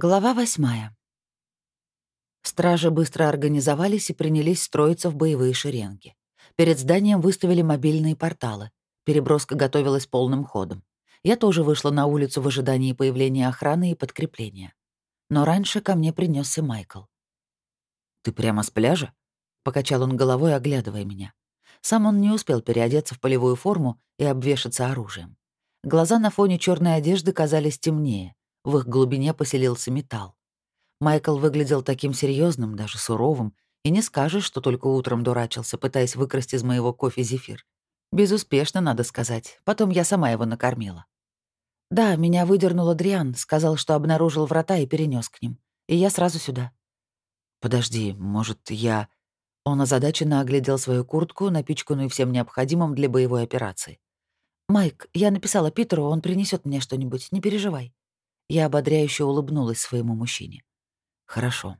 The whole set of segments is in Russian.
Глава восьмая. Стражи быстро организовались и принялись строиться в боевые шеренги. Перед зданием выставили мобильные порталы. Переброска готовилась полным ходом. Я тоже вышла на улицу в ожидании появления охраны и подкрепления. Но раньше ко мне принесся Майкл. «Ты прямо с пляжа?» — покачал он головой, оглядывая меня. Сам он не успел переодеться в полевую форму и обвешаться оружием. Глаза на фоне черной одежды казались темнее, в их глубине поселился металл. Майкл выглядел таким серьезным, даже суровым, и не скажешь, что только утром дурачился, пытаясь выкрасть из моего кофе зефир. Безуспешно, надо сказать. Потом я сама его накормила. Да, меня выдернул Адриан, сказал, что обнаружил врата и перенес к ним. И я сразу сюда. Подожди, может, я... Он озадаченно оглядел свою куртку, напичканную всем необходимым для боевой операции. «Майк, я написала Питеру, он принесет мне что-нибудь, не переживай». Я ободряюще улыбнулась своему мужчине. «Хорошо».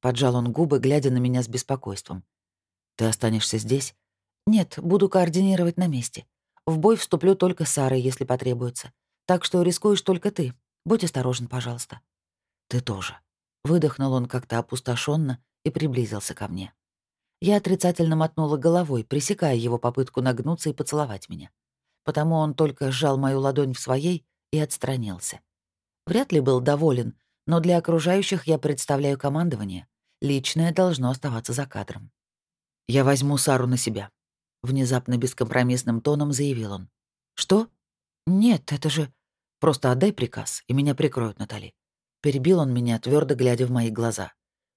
Поджал он губы, глядя на меня с беспокойством. «Ты останешься здесь?» «Нет, буду координировать на месте. В бой вступлю только с Сарой, если потребуется. Так что рискуешь только ты. Будь осторожен, пожалуйста». «Ты тоже». Выдохнул он как-то опустошенно и приблизился ко мне. Я отрицательно мотнула головой, пресекая его попытку нагнуться и поцеловать меня. Потому он только сжал мою ладонь в своей и отстранился. Вряд ли был доволен, но для окружающих я представляю командование. Личное должно оставаться за кадром. «Я возьму Сару на себя», — внезапно бескомпромиссным тоном заявил он. «Что? Нет, это же... Просто отдай приказ, и меня прикроют, Натали». Перебил он меня, твердо глядя в мои глаза.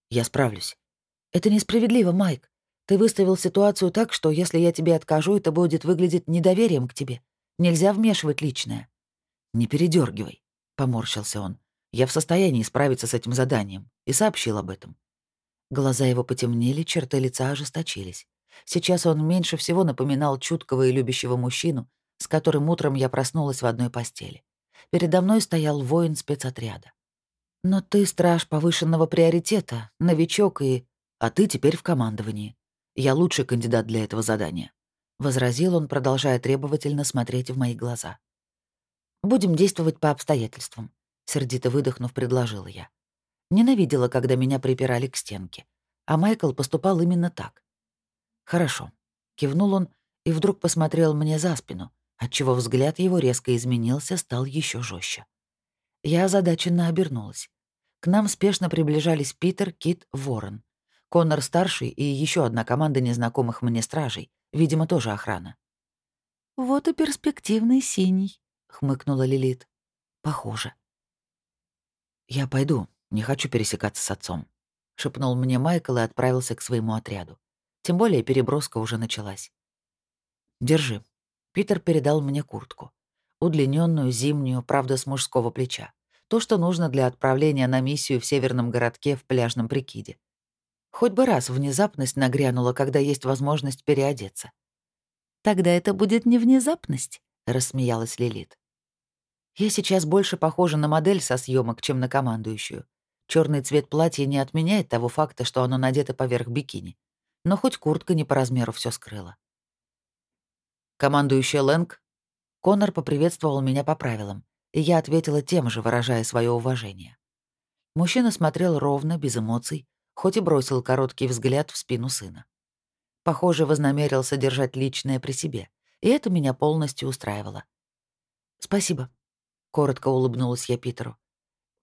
«Я справлюсь». «Это несправедливо, Майк. Ты выставил ситуацию так, что если я тебе откажу, это будет выглядеть недоверием к тебе. Нельзя вмешивать личное». «Не передергивай. — поморщился он. «Я в состоянии справиться с этим заданием» и сообщил об этом. Глаза его потемнели, черты лица ожесточились. Сейчас он меньше всего напоминал чуткого и любящего мужчину, с которым утром я проснулась в одной постели. Передо мной стоял воин спецотряда. «Но ты страж повышенного приоритета, новичок и... А ты теперь в командовании. Я лучший кандидат для этого задания», — возразил он, продолжая требовательно смотреть в мои глаза. Будем действовать по обстоятельствам», — сердито выдохнув, предложила я. Ненавидела, когда меня припирали к стенке. А Майкл поступал именно так. «Хорошо», — кивнул он и вдруг посмотрел мне за спину, отчего взгляд его резко изменился, стал еще жестче. Я озадаченно обернулась. К нам спешно приближались Питер, Кит, Ворон. Коннор-старший и еще одна команда незнакомых мне стражей, видимо, тоже охрана. «Вот и перспективный синий», хмыкнула Лилит. Похоже. Я пойду, не хочу пересекаться с отцом, шепнул мне Майкл и отправился к своему отряду. Тем более переброска уже началась. Держи. Питер передал мне куртку. Удлиненную, зимнюю, правда, с мужского плеча. То, что нужно для отправления на миссию в северном городке в пляжном прикиде. Хоть бы раз внезапность нагрянула, когда есть возможность переодеться. «Тогда это будет не внезапность», — рассмеялась Лилит. Я сейчас больше похожа на модель со съемок, чем на командующую. Черный цвет платья не отменяет того факта, что оно надето поверх бикини. Но хоть куртка не по размеру все скрыла. Командующая Лэнг, Конор поприветствовал меня по правилам, и я ответила тем же, выражая свое уважение. Мужчина смотрел ровно, без эмоций, хоть и бросил короткий взгляд в спину сына. Похоже, вознамерился держать личное при себе, и это меня полностью устраивало. «Спасибо», Коротко улыбнулась я Питеру.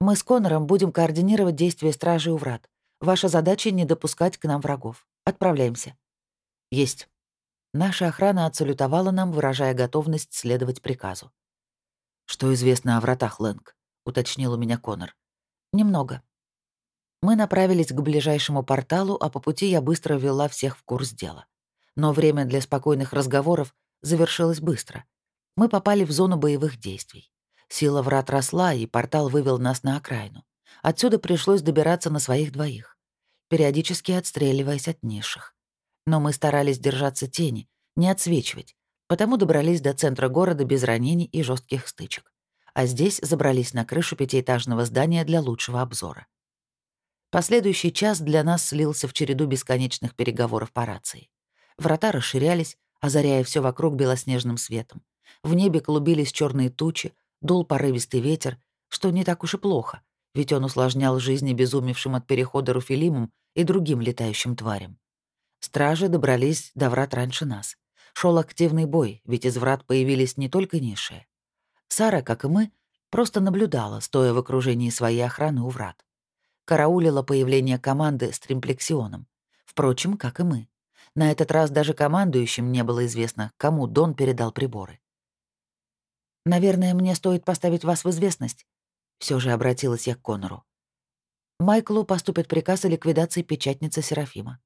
«Мы с Конором будем координировать действия стражи у врат. Ваша задача — не допускать к нам врагов. Отправляемся». «Есть». Наша охрана отсалютовала нам, выражая готовность следовать приказу. «Что известно о вратах, Лэнг?» — уточнил у меня Конор. «Немного». Мы направились к ближайшему порталу, а по пути я быстро ввела всех в курс дела. Но время для спокойных разговоров завершилось быстро. Мы попали в зону боевых действий. Сила врат росла, и портал вывел нас на окраину. Отсюда пришлось добираться на своих двоих, периодически отстреливаясь от низших. Но мы старались держаться тени, не отсвечивать, потому добрались до центра города без ранений и жестких стычек. А здесь забрались на крышу пятиэтажного здания для лучшего обзора. Последующий час для нас слился в череду бесконечных переговоров по рации. Врата расширялись, озаряя все вокруг белоснежным светом. В небе клубились черные тучи, Дул порывистый ветер, что не так уж и плохо, ведь он усложнял жизни безумевшим от перехода руфилимам и другим летающим тварям. Стражи добрались до врат раньше нас. Шел активный бой, ведь из врат появились не только низшие. Сара, как и мы, просто наблюдала, стоя в окружении своей охраны у врат. Караулила появление команды с тримплексионом. Впрочем, как и мы. На этот раз даже командующим не было известно, кому Дон передал приборы. «Наверное, мне стоит поставить вас в известность», — все же обратилась я к Конору. Майклу поступит приказ о ликвидации печатницы Серафима.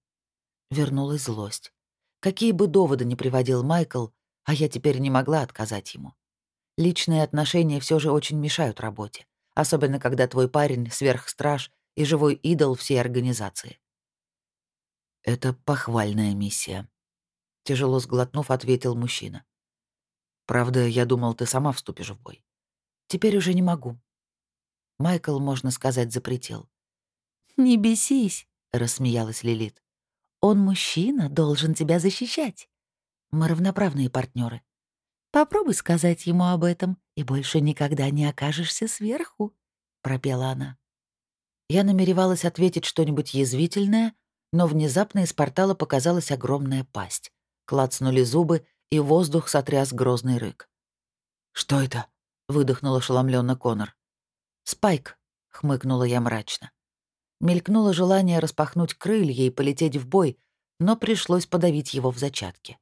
Вернулась злость. Какие бы доводы ни приводил Майкл, а я теперь не могла отказать ему. Личные отношения все же очень мешают работе, особенно когда твой парень — сверхстраж и живой идол всей организации. «Это похвальная миссия», — тяжело сглотнув, ответил мужчина. «Правда, я думал, ты сама вступишь в бой. Теперь уже не могу». Майкл, можно сказать, запретил. «Не бесись», — рассмеялась Лилит. Он мужчина, должен тебя защищать. Мы равноправные партнеры. Попробуй сказать ему об этом, и больше никогда не окажешься сверху», — пропела она. Я намеревалась ответить что-нибудь язвительное, но внезапно из портала показалась огромная пасть. Клацнули зубы, и воздух сотряс грозный рык. «Что это?» — выдохнул ошеломленно Конор. «Спайк», — хмыкнула я мрачно. Мелькнуло желание распахнуть крылья и полететь в бой, но пришлось подавить его в зачатке.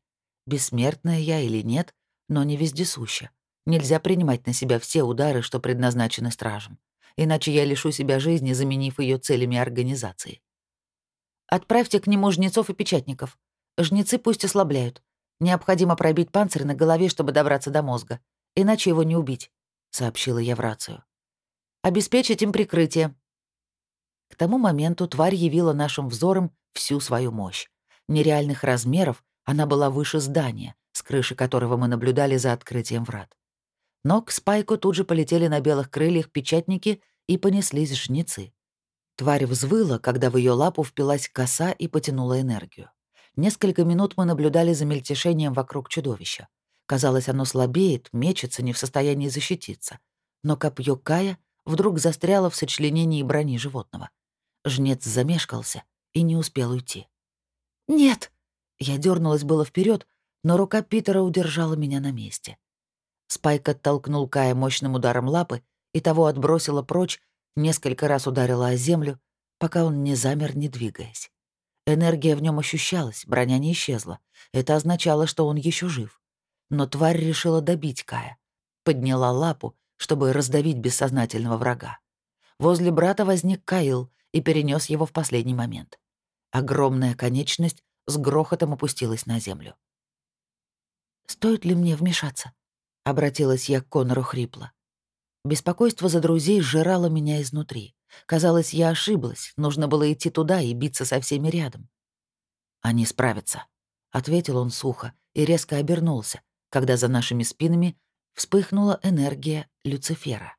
Бессмертная я или нет, но не вездесуща. Нельзя принимать на себя все удары, что предназначены стражем. Иначе я лишу себя жизни, заменив ее целями организации. Отправьте к нему жнецов и печатников. Жнецы пусть ослабляют. Необходимо пробить панцирь на голове, чтобы добраться до мозга. Иначе его не убить», — сообщила я в рацию. «Обеспечить им прикрытие. К тому моменту тварь явила нашим взором всю свою мощь. Нереальных размеров она была выше здания, с крыши которого мы наблюдали за открытием врат. Но к Спайку тут же полетели на белых крыльях печатники и понеслись жнецы. Тварь взвыла, когда в ее лапу впилась коса и потянула энергию. Несколько минут мы наблюдали за мельтешением вокруг чудовища. Казалось, оно слабеет, мечется, не в состоянии защититься. Но копье Кая вдруг застряло в сочленении брони животного. Жнец замешкался и не успел уйти. «Нет!» Я дернулась было вперед, но рука Питера удержала меня на месте. Спайк оттолкнул Кая мощным ударом лапы и того отбросила прочь, несколько раз ударила о землю, пока он не замер, не двигаясь. Энергия в нем ощущалась, броня не исчезла. Это означало, что он еще жив. Но тварь решила добить Кая. Подняла лапу, чтобы раздавить бессознательного врага. Возле брата возник Каил и перенес его в последний момент. Огромная конечность с грохотом опустилась на землю. «Стоит ли мне вмешаться?» — обратилась я к Конору хрипло. Беспокойство за друзей сжирало меня изнутри. Казалось, я ошиблась, нужно было идти туда и биться со всеми рядом. «Они справятся», — ответил он сухо и резко обернулся, когда за нашими спинами вспыхнула энергия Люцифера.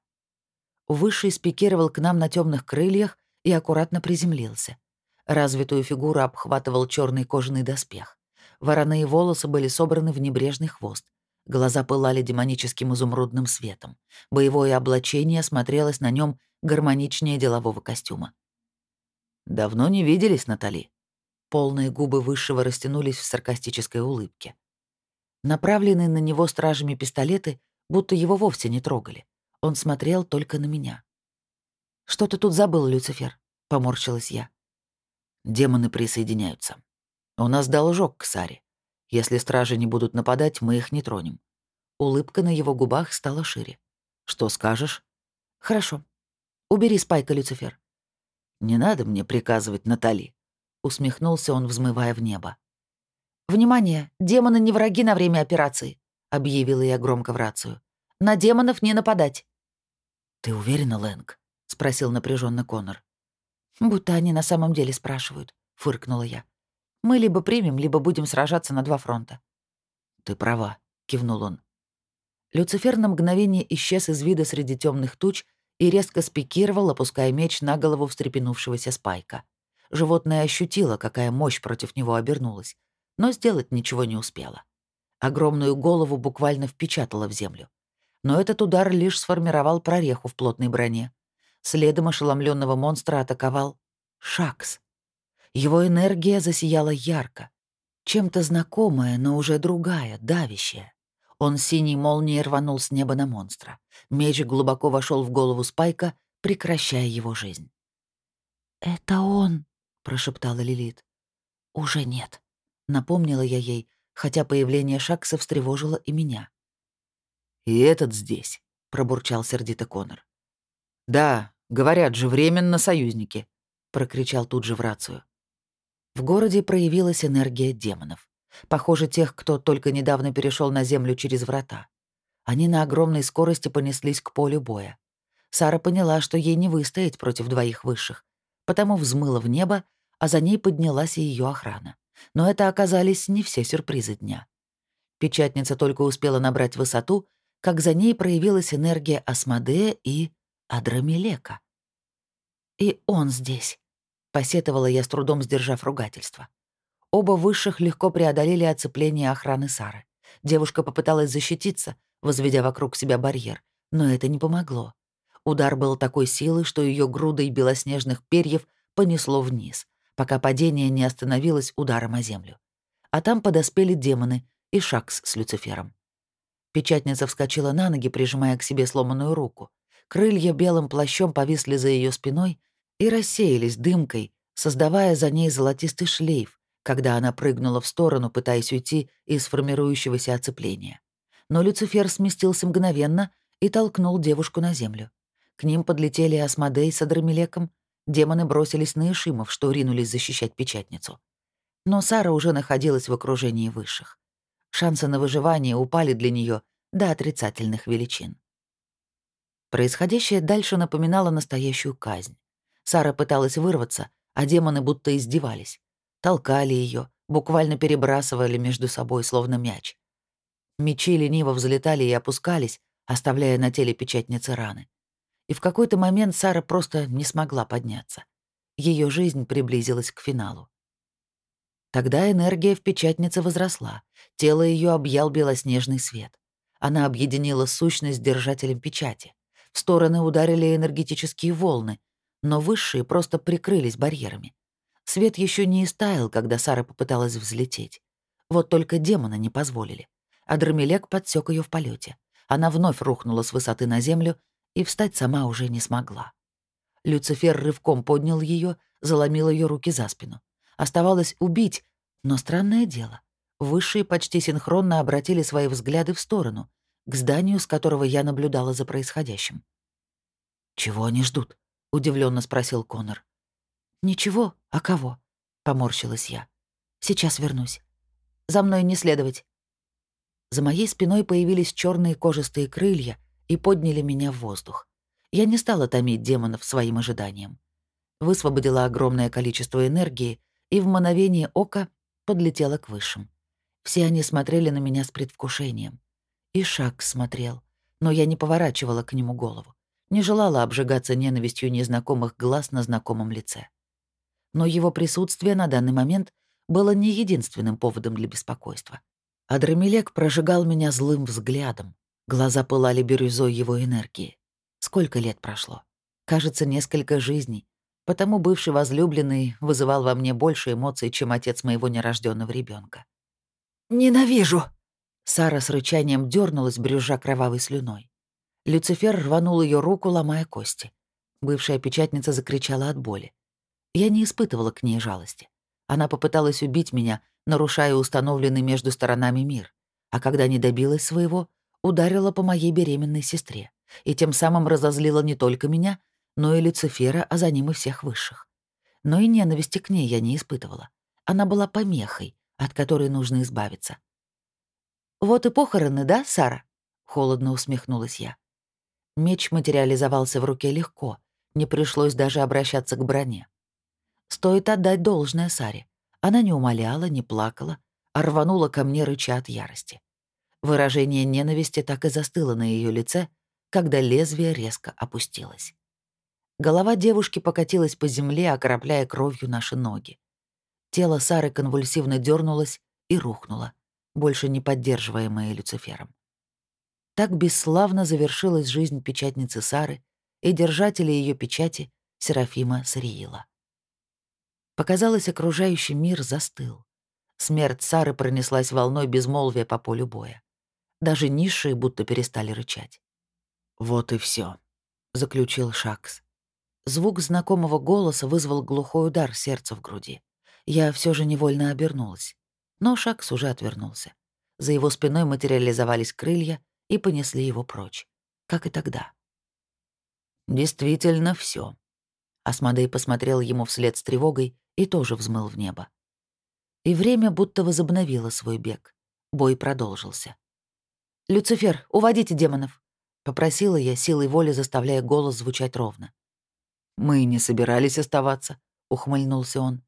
Высший спикировал к нам на темных крыльях и аккуратно приземлился. Развитую фигуру обхватывал черный кожаный доспех. Вороные волосы были собраны в небрежный хвост. Глаза пылали демоническим изумрудным светом. Боевое облачение смотрелось на нем гармоничнее делового костюма. «Давно не виделись, Натали?» Полные губы Высшего растянулись в саркастической улыбке. Направленные на него стражами пистолеты, будто его вовсе не трогали. Он смотрел только на меня. «Что ты тут забыл, Люцифер?» — поморщилась я. «Демоны присоединяются. У нас должок к Саре. Если стражи не будут нападать, мы их не тронем». Улыбка на его губах стала шире. «Что скажешь?» «Хорошо. Убери Спайка, Люцифер». «Не надо мне приказывать Натали», — усмехнулся он, взмывая в небо. «Внимание! Демоны не враги на время операции», — объявила я громко в рацию. «На демонов не нападать». «Ты уверена, Лэнг?» — спросил напряженно Конор. «Будто они на самом деле спрашивают», — фыркнула я. «Мы либо примем, либо будем сражаться на два фронта». «Ты права», — кивнул он. Люцифер на мгновение исчез из вида среди темных туч и резко спикировал, опуская меч на голову встрепенувшегося спайка. Животное ощутило, какая мощь против него обернулась, но сделать ничего не успело. Огромную голову буквально впечатало в землю. Но этот удар лишь сформировал прореху в плотной броне. Следом ошеломленного монстра атаковал Шакс. Его энергия засияла ярко. Чем-то знакомая, но уже другая, давящая. Он синей молнией рванул с неба на монстра. Меч глубоко вошел в голову Спайка, прекращая его жизнь. «Это он», — прошептала Лилит. «Уже нет», — напомнила я ей, хотя появление Шакса встревожило и меня. «И этот здесь», — пробурчал сердито Конор. «Да, говорят же, временно союзники», — прокричал тут же в рацию. В городе проявилась энергия демонов. Похоже, тех, кто только недавно перешел на землю через врата. Они на огромной скорости понеслись к полю боя. Сара поняла, что ей не выстоять против двоих высших, потому взмыла в небо, а за ней поднялась и ее охрана. Но это оказались не все сюрпризы дня. Печатница только успела набрать высоту, как за ней проявилась энергия Асмодея и Адрамелека. «И он здесь», — посетовала я с трудом, сдержав ругательство. Оба высших легко преодолели оцепление охраны Сары. Девушка попыталась защититься, возведя вокруг себя барьер, но это не помогло. Удар был такой силы, что ее грудой белоснежных перьев понесло вниз, пока падение не остановилось ударом о землю. А там подоспели демоны и Шакс с Люцифером. Печатница вскочила на ноги, прижимая к себе сломанную руку. Крылья белым плащом повисли за ее спиной и рассеялись дымкой, создавая за ней золотистый шлейф, когда она прыгнула в сторону, пытаясь уйти из формирующегося оцепления. Но Люцифер сместился мгновенно и толкнул девушку на землю. К ним подлетели Асмодей с Адрамелеком. Демоны бросились на Ишимов, что ринулись защищать печатницу. Но Сара уже находилась в окружении высших. Шансы на выживание упали для нее до отрицательных величин. Происходящее дальше напоминало настоящую казнь. Сара пыталась вырваться, а демоны будто издевались. Толкали ее, буквально перебрасывали между собой, словно мяч. Мечи лениво взлетали и опускались, оставляя на теле печатницы раны и в какой-то момент Сара просто не смогла подняться. Ее жизнь приблизилась к финалу. Тогда энергия в печатнице возросла, тело ее объял белоснежный свет. Она объединила сущность с держателем печати. В стороны ударили энергетические волны, но высшие просто прикрылись барьерами. Свет еще не истаял, когда Сара попыталась взлететь. Вот только демона не позволили. А Драмелек подсек ее в полете. Она вновь рухнула с высоты на землю и встать сама уже не смогла. Люцифер рывком поднял ее, заломил ее руки за спину. Оставалось убить, но странное дело. Высшие почти синхронно обратили свои взгляды в сторону, к зданию, с которого я наблюдала за происходящим. «Чего они ждут?» — удивленно спросил Конор. «Ничего, а кого?» — поморщилась я. «Сейчас вернусь. За мной не следовать». За моей спиной появились черные кожистые крылья, и подняли меня в воздух. Я не стала томить демонов своим ожиданием. Высвободила огромное количество энергии и в мгновение ока подлетела к высшим. Все они смотрели на меня с предвкушением. И шаг смотрел, но я не поворачивала к нему голову, не желала обжигаться ненавистью незнакомых глаз на знакомом лице. Но его присутствие на данный момент было не единственным поводом для беспокойства. Адрамелек прожигал меня злым взглядом, Глаза пылали бирюзой его энергии. Сколько лет прошло? Кажется, несколько жизней. Потому бывший возлюбленный вызывал во мне больше эмоций, чем отец моего нерожденного ребенка. «Ненавижу!» Сара с рычанием дернулась, брюжа кровавой слюной. Люцифер рванул ее руку, ломая кости. Бывшая печатница закричала от боли. Я не испытывала к ней жалости. Она попыталась убить меня, нарушая установленный между сторонами мир. А когда не добилась своего, ударила по моей беременной сестре и тем самым разозлила не только меня, но и Люцифера, а за ним и всех высших. Но и ненависти к ней я не испытывала. Она была помехой, от которой нужно избавиться. «Вот и похороны, да, Сара?» — холодно усмехнулась я. Меч материализовался в руке легко, не пришлось даже обращаться к броне. Стоит отдать должное Саре. Она не умоляла, не плакала, а рванула ко мне, рыча от ярости. Выражение ненависти так и застыло на ее лице, когда лезвие резко опустилось. Голова девушки покатилась по земле, окропляя кровью наши ноги. Тело Сары конвульсивно дернулось и рухнуло, больше не поддерживаемое Люцифером. Так бесславно завершилась жизнь печатницы Сары и держатели ее печати Серафима Сариила. Показалось, окружающий мир застыл. Смерть Сары пронеслась волной безмолвия по полю боя. Даже низшие будто перестали рычать. «Вот и все, заключил Шакс. Звук знакомого голоса вызвал глухой удар сердца в груди. Я все же невольно обернулась. Но Шакс уже отвернулся. За его спиной материализовались крылья и понесли его прочь. Как и тогда. «Действительно все. Асмодей посмотрел ему вслед с тревогой и тоже взмыл в небо. И время будто возобновило свой бег. Бой продолжился. «Люцифер, уводите демонов!» — попросила я, силой воли заставляя голос звучать ровно. «Мы не собирались оставаться», — ухмыльнулся он.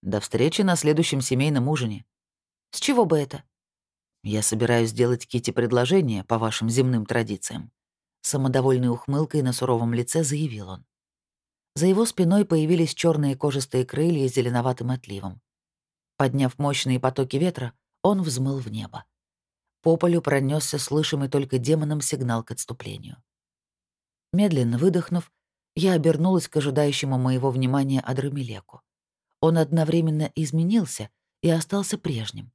«До встречи на следующем семейном ужине». «С чего бы это?» «Я собираюсь сделать Кити предложение по вашим земным традициям», — самодовольной ухмылкой на суровом лице заявил он. За его спиной появились черные кожистые крылья с зеленоватым отливом. Подняв мощные потоки ветра, он взмыл в небо. По полю пронесся слышимый только демоном сигнал к отступлению. Медленно выдохнув, я обернулась к ожидающему моего внимания Адрамелеку. Он одновременно изменился и остался прежним.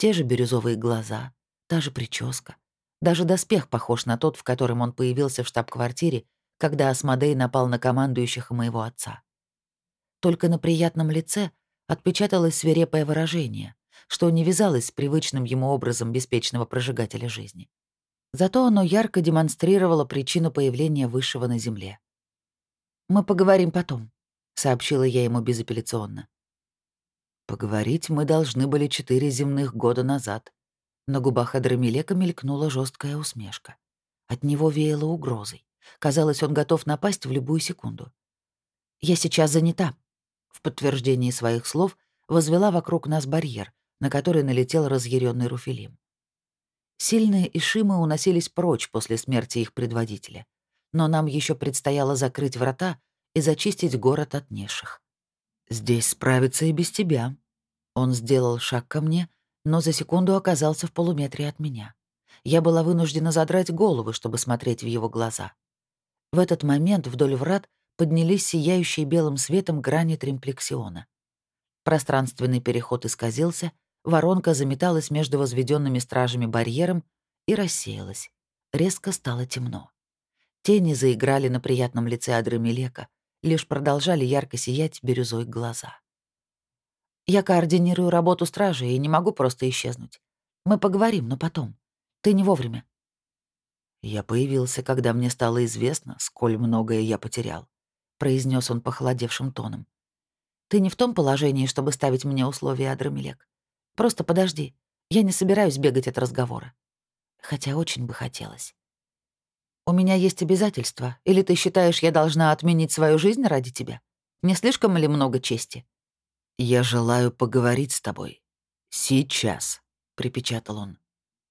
Те же бирюзовые глаза, та же прическа. Даже доспех похож на тот, в котором он появился в штаб-квартире, когда Асмодей напал на командующих моего отца. Только на приятном лице отпечаталось свирепое выражение, что не вязалось с привычным ему образом беспечного прожигателя жизни. Зато оно ярко демонстрировало причину появления Высшего на Земле. «Мы поговорим потом», — сообщила я ему безапелляционно. «Поговорить мы должны были четыре земных года назад». На губах Адрамелека мелькнула жесткая усмешка. От него веяло угрозой. Казалось, он готов напасть в любую секунду. «Я сейчас занята», — в подтверждении своих слов возвела вокруг нас барьер, на который налетел разъяренный Руфилим. Сильные Ишимы уносились прочь после смерти их предводителя. Но нам еще предстояло закрыть врата и зачистить город от неших. «Здесь справиться и без тебя». Он сделал шаг ко мне, но за секунду оказался в полуметре от меня. Я была вынуждена задрать голову, чтобы смотреть в его глаза. В этот момент вдоль врат поднялись сияющие белым светом грани тримплексиона. Пространственный переход исказился, Воронка заметалась между возведенными стражами барьером и рассеялась. Резко стало темно. Тени заиграли на приятном лице Адрамелека, лишь продолжали ярко сиять бирюзой глаза. «Я координирую работу стражи и не могу просто исчезнуть. Мы поговорим, но потом. Ты не вовремя». «Я появился, когда мне стало известно, сколь многое я потерял», — произнес он похолодевшим тоном. «Ты не в том положении, чтобы ставить мне условия, Адрамелек. Просто подожди. Я не собираюсь бегать от разговора. Хотя очень бы хотелось. У меня есть обязательства, или ты считаешь, я должна отменить свою жизнь ради тебя? Не слишком ли много чести? Я желаю поговорить с тобой. Сейчас, припечатал он.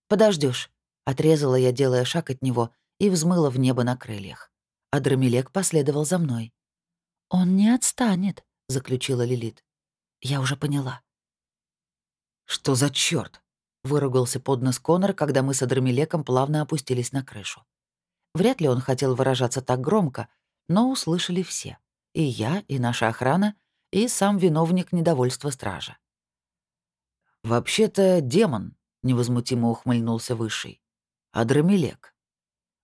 Подождешь, отрезала я, делая шаг от него, и взмыла в небо на крыльях. А Драмилек последовал за мной. «Он не отстанет», — заключила Лилит. «Я уже поняла. «Что за чёрт?» — выругался под нос Конор, когда мы с Адрамелеком плавно опустились на крышу. Вряд ли он хотел выражаться так громко, но услышали все. И я, и наша охрана, и сам виновник недовольства стража. «Вообще-то демон», — невозмутимо ухмыльнулся Высший. «Адрамелек».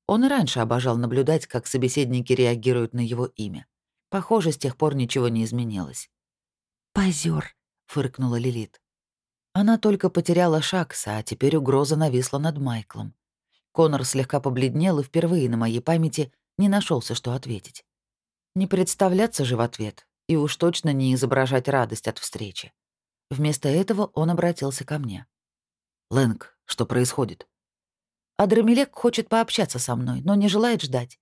Он и раньше обожал наблюдать, как собеседники реагируют на его имя. Похоже, с тех пор ничего не изменилось. «Позёр», — фыркнула Лилит. Она только потеряла Шакса, а теперь угроза нависла над Майклом. Конор слегка побледнел и впервые на моей памяти не нашелся, что ответить. Не представляться же в ответ, и уж точно не изображать радость от встречи. Вместо этого он обратился ко мне. «Лэнг, что происходит?» Адрамелек хочет пообщаться со мной, но не желает ждать.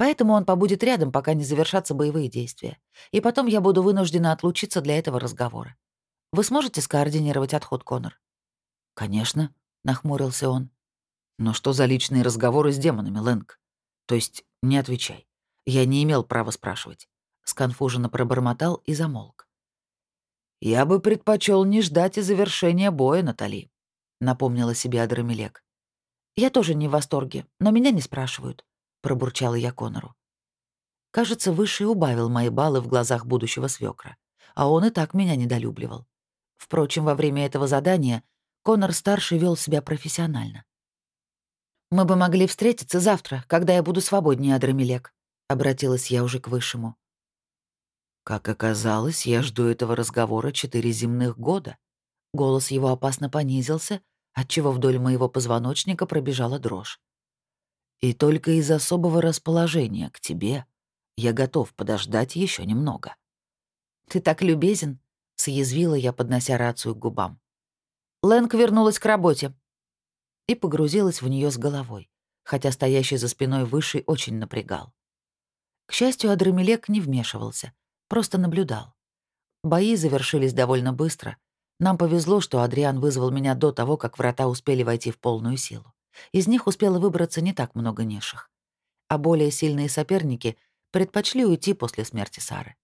Поэтому он побудет рядом, пока не завершатся боевые действия. И потом я буду вынуждена отлучиться для этого разговора. Вы сможете скоординировать отход, Конор?» «Конечно», — нахмурился он. «Но что за личные разговоры с демонами, Лэнг? То есть не отвечай. Я не имел права спрашивать». Сконфуженно пробормотал и замолк. «Я бы предпочел не ждать и завершения боя, Натали», — напомнила себе Адрамелек. «Я тоже не в восторге, но меня не спрашивают», — пробурчала я Конору. Кажется, Высший убавил мои баллы в глазах будущего свекра, а он и так меня недолюбливал. Впрочем, во время этого задания Конор-старший вел себя профессионально. «Мы бы могли встретиться завтра, когда я буду свободнее, Адрамелек», — обратилась я уже к Высшему. «Как оказалось, я жду этого разговора четыре земных года». Голос его опасно понизился, отчего вдоль моего позвоночника пробежала дрожь. «И только из особого расположения к тебе я готов подождать еще немного». «Ты так любезен», — съязвила я, поднося рацию к губам. Лэнг вернулась к работе и погрузилась в нее с головой, хотя стоящий за спиной Высший очень напрягал. К счастью, Адрамелек не вмешивался, Просто наблюдал. Бои завершились довольно быстро. Нам повезло, что Адриан вызвал меня до того, как врата успели войти в полную силу. Из них успело выбраться не так много низших. А более сильные соперники предпочли уйти после смерти Сары.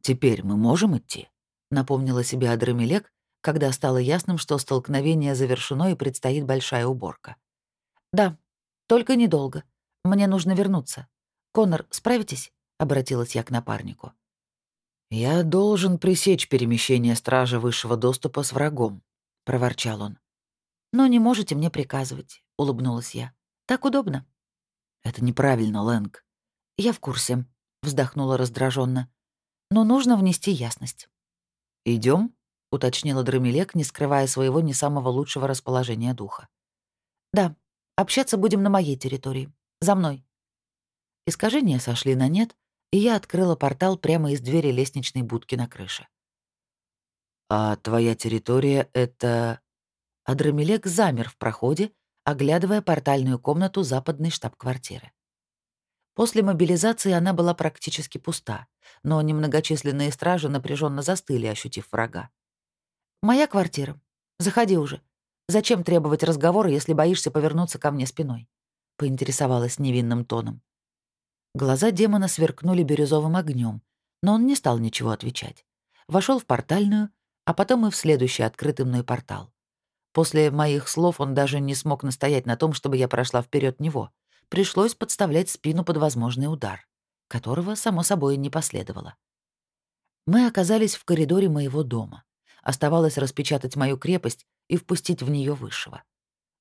«Теперь мы можем идти?» — напомнила себе Адрамелек, когда стало ясным, что столкновение завершено и предстоит большая уборка. «Да, только недолго. Мне нужно вернуться. Конор, справитесь?» Обратилась я к напарнику. «Я должен пресечь перемещение стража высшего доступа с врагом», — проворчал он. «Но не можете мне приказывать», — улыбнулась я. «Так удобно». «Это неправильно, Лэнг». «Я в курсе», — вздохнула раздраженно. «Но нужно внести ясность». Идем? уточнила Драмилек, не скрывая своего не самого лучшего расположения духа. «Да, общаться будем на моей территории. За мной». Искажения сошли на нет, и я открыла портал прямо из двери лестничной будки на крыше. «А твоя территория — это...» Адрамелек замер в проходе, оглядывая портальную комнату западной штаб-квартиры. После мобилизации она была практически пуста, но немногочисленные стражи напряженно застыли, ощутив врага. «Моя квартира. Заходи уже. Зачем требовать разговора, если боишься повернуться ко мне спиной?» — поинтересовалась невинным тоном. Глаза демона сверкнули бирюзовым огнем, но он не стал ничего отвечать. Вошел в портальную, а потом и в следующий открытый мной портал. После моих слов он даже не смог настоять на том, чтобы я прошла вперед него. Пришлось подставлять спину под возможный удар, которого, само собой, не последовало. Мы оказались в коридоре моего дома. Оставалось распечатать мою крепость и впустить в нее высшего.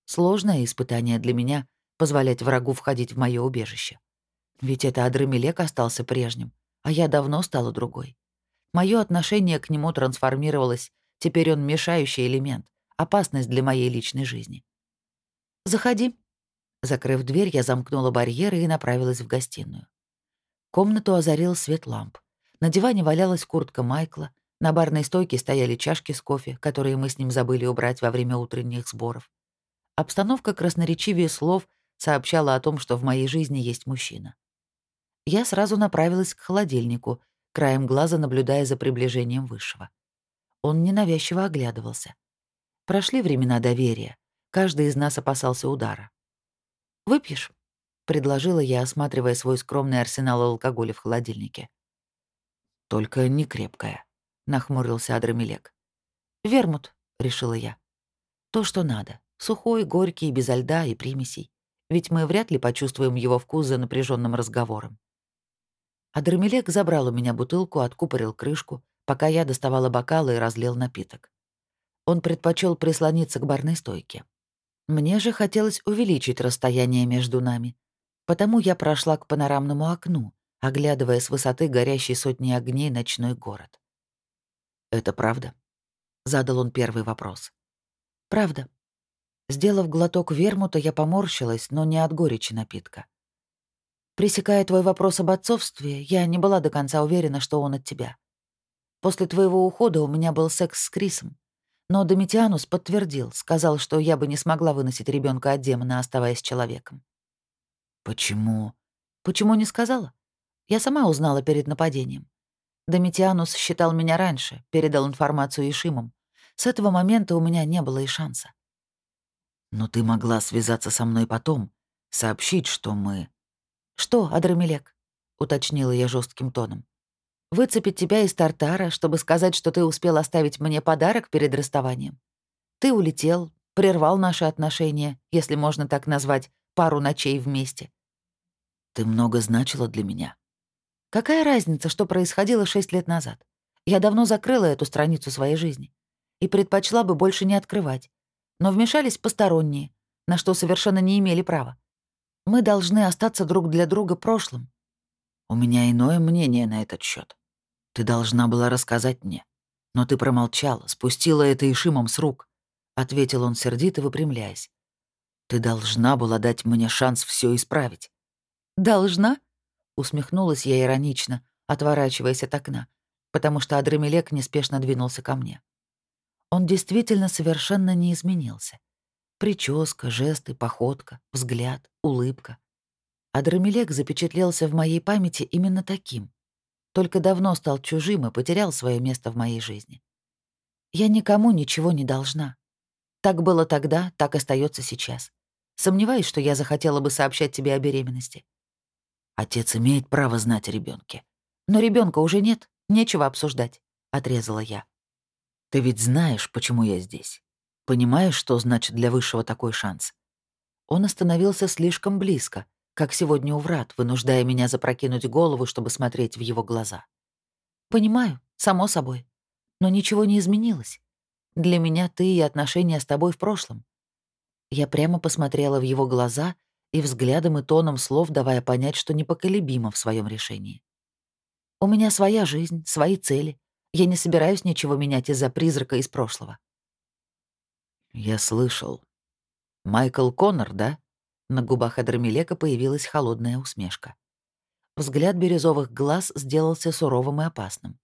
Сложное испытание для меня — позволять врагу входить в мое убежище. Ведь это Адрамелек остался прежним, а я давно стала другой. Мое отношение к нему трансформировалось, теперь он мешающий элемент, опасность для моей личной жизни. «Заходи». Закрыв дверь, я замкнула барьеры и направилась в гостиную. Комнату озарил свет ламп. На диване валялась куртка Майкла, на барной стойке стояли чашки с кофе, которые мы с ним забыли убрать во время утренних сборов. Обстановка красноречивее слов сообщала о том, что в моей жизни есть мужчина я сразу направилась к холодильнику, краем глаза наблюдая за приближением Высшего. Он ненавязчиво оглядывался. Прошли времена доверия. Каждый из нас опасался удара. «Выпьешь?» — предложила я, осматривая свой скромный арсенал алкоголя в холодильнике. «Только не крепкая», — нахмурился Адрамелек. «Вермут», — решила я. «То, что надо. Сухой, горький, безо льда и примесей. Ведь мы вряд ли почувствуем его вкус за напряженным разговором. А Дермелек забрал у меня бутылку, откупорил крышку, пока я доставала бокалы и разлил напиток. Он предпочел прислониться к барной стойке. Мне же хотелось увеличить расстояние между нами, потому я прошла к панорамному окну, оглядывая с высоты горящий сотни огней ночной город. «Это правда?» — задал он первый вопрос. «Правда». Сделав глоток вермута, я поморщилась, но не от горечи напитка. Пресекая твой вопрос об отцовстве, я не была до конца уверена, что он от тебя. После твоего ухода у меня был секс с Крисом. Но Домитианус подтвердил, сказал, что я бы не смогла выносить ребенка от демона, оставаясь человеком. Почему? Почему не сказала? Я сама узнала перед нападением. Домитианус считал меня раньше, передал информацию Ишимам. С этого момента у меня не было и шанса. Но ты могла связаться со мной потом, сообщить, что мы «Что, Адрамелек?» — уточнила я жестким тоном. «Выцепить тебя из Тартара, чтобы сказать, что ты успел оставить мне подарок перед расставанием? Ты улетел, прервал наши отношения, если можно так назвать, пару ночей вместе. Ты много значила для меня. Какая разница, что происходило шесть лет назад? Я давно закрыла эту страницу своей жизни и предпочла бы больше не открывать. Но вмешались посторонние, на что совершенно не имели права. Мы должны остаться друг для друга прошлым. У меня иное мнение на этот счет. Ты должна была рассказать мне. Но ты промолчала, спустила это Ишимом с рук, — ответил он сердито, выпрямляясь. Ты должна была дать мне шанс все исправить. «Должна?» — усмехнулась я иронично, отворачиваясь от окна, потому что Адремелек неспешно двинулся ко мне. Он действительно совершенно не изменился. Прическа, жесты, походка, взгляд, улыбка. Адрамелек запечатлелся в моей памяти именно таким. Только давно стал чужим и потерял свое место в моей жизни. Я никому ничего не должна. Так было тогда, так остается сейчас. Сомневаюсь, что я захотела бы сообщать тебе о беременности. Отец имеет право знать о ребенке. Но ребенка уже нет, нечего обсуждать, отрезала я. Ты ведь знаешь, почему я здесь. Понимаешь, что значит для высшего такой шанс? Он остановился слишком близко, как сегодня у врат, вынуждая меня запрокинуть голову, чтобы смотреть в его глаза. Понимаю, само собой. Но ничего не изменилось. Для меня ты и отношения с тобой в прошлом. Я прямо посмотрела в его глаза и взглядом и тоном слов давая понять, что непоколебима в своем решении. У меня своя жизнь, свои цели. Я не собираюсь ничего менять из-за призрака из прошлого. Я слышал. Майкл Коннор, да? На губах Адрамелека появилась холодная усмешка. Взгляд бирюзовых глаз сделался суровым и опасным.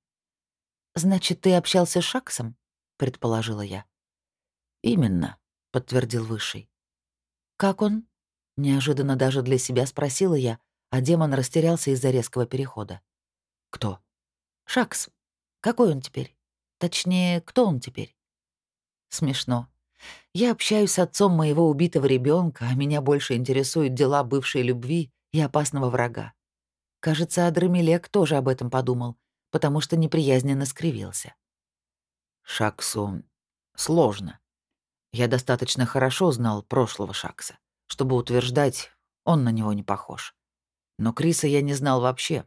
«Значит, ты общался с Шаксом?» — предположила я. «Именно», — подтвердил Высший. «Как он?» — неожиданно даже для себя спросила я, а демон растерялся из-за резкого перехода. «Кто?» «Шакс. Какой он теперь? Точнее, кто он теперь?» Смешно. Я общаюсь с отцом моего убитого ребенка, а меня больше интересуют дела бывшей любви и опасного врага. Кажется, Адрамелек тоже об этом подумал, потому что неприязненно скривился. Шаксу сложно. Я достаточно хорошо знал прошлого Шакса, чтобы утверждать, он на него не похож. Но Криса я не знал вообще.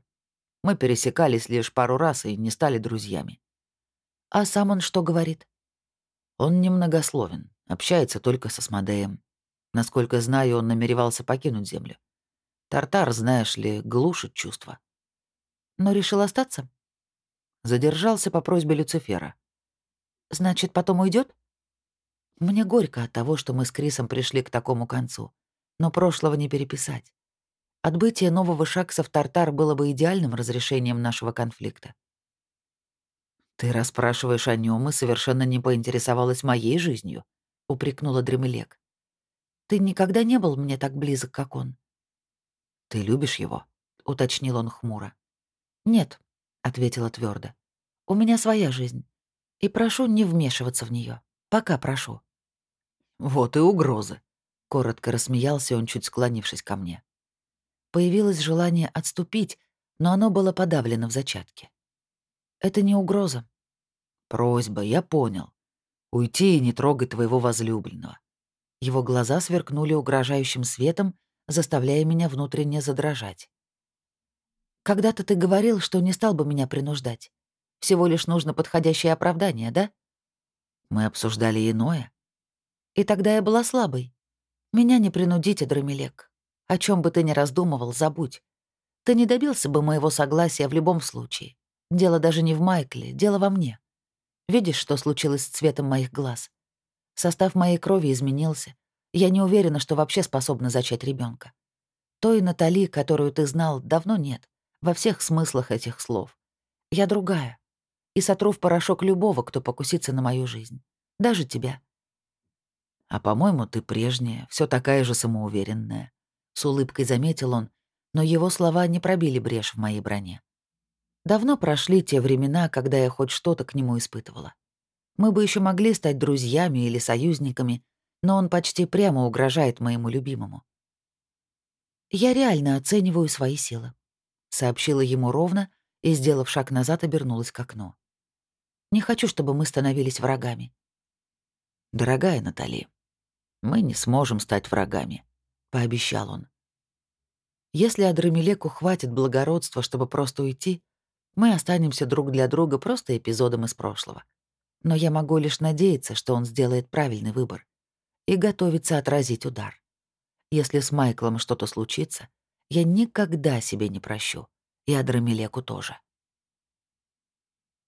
Мы пересекались лишь пару раз и не стали друзьями. А сам он что говорит? Он немногословен, общается только со Смодеем. Насколько знаю, он намеревался покинуть Землю. Тартар, знаешь ли, глушит чувства. Но решил остаться? Задержался по просьбе Люцифера. Значит, потом уйдет? Мне горько от того, что мы с Крисом пришли к такому концу. Но прошлого не переписать. Отбытие нового Шакса в Тартар было бы идеальным разрешением нашего конфликта. «Ты расспрашиваешь о нем и совершенно не поинтересовалась моей жизнью», — упрекнула Дремелек. «Ты никогда не был мне так близок, как он». «Ты любишь его?» — уточнил он хмуро. «Нет», — ответила твердо. «У меня своя жизнь. И прошу не вмешиваться в нее. Пока прошу». «Вот и угрозы», — коротко рассмеялся он, чуть склонившись ко мне. Появилось желание отступить, но оно было подавлено в зачатке. «Это не угроза», Просьба, я понял. Уйти и не трогать твоего возлюбленного. Его глаза сверкнули угрожающим светом, заставляя меня внутренне задрожать. «Когда-то ты говорил, что не стал бы меня принуждать. Всего лишь нужно подходящее оправдание, да?» Мы обсуждали иное. И тогда я была слабой. Меня не принудить, Адрамелек. О чем бы ты ни раздумывал, забудь. Ты не добился бы моего согласия в любом случае. Дело даже не в Майкле, дело во мне. Видишь, что случилось с цветом моих глаз? Состав моей крови изменился. Я не уверена, что вообще способна зачать ребенка. Той Натали, которую ты знал, давно нет. Во всех смыслах этих слов. Я другая. И сотру в порошок любого, кто покусится на мою жизнь. Даже тебя. А по-моему, ты прежняя, все такая же самоуверенная. С улыбкой заметил он, но его слова не пробили брешь в моей броне. Давно прошли те времена, когда я хоть что-то к нему испытывала. Мы бы еще могли стать друзьями или союзниками, но он почти прямо угрожает моему любимому. «Я реально оцениваю свои силы», — сообщила ему ровно и, сделав шаг назад, обернулась к окну. «Не хочу, чтобы мы становились врагами». «Дорогая Натали, мы не сможем стать врагами», — пообещал он. Если Адрамелеку хватит благородства, чтобы просто уйти, мы останемся друг для друга просто эпизодом из прошлого. Но я могу лишь надеяться, что он сделает правильный выбор и готовится отразить удар. Если с Майклом что-то случится, я никогда себе не прощу, и Адрамелеку тоже.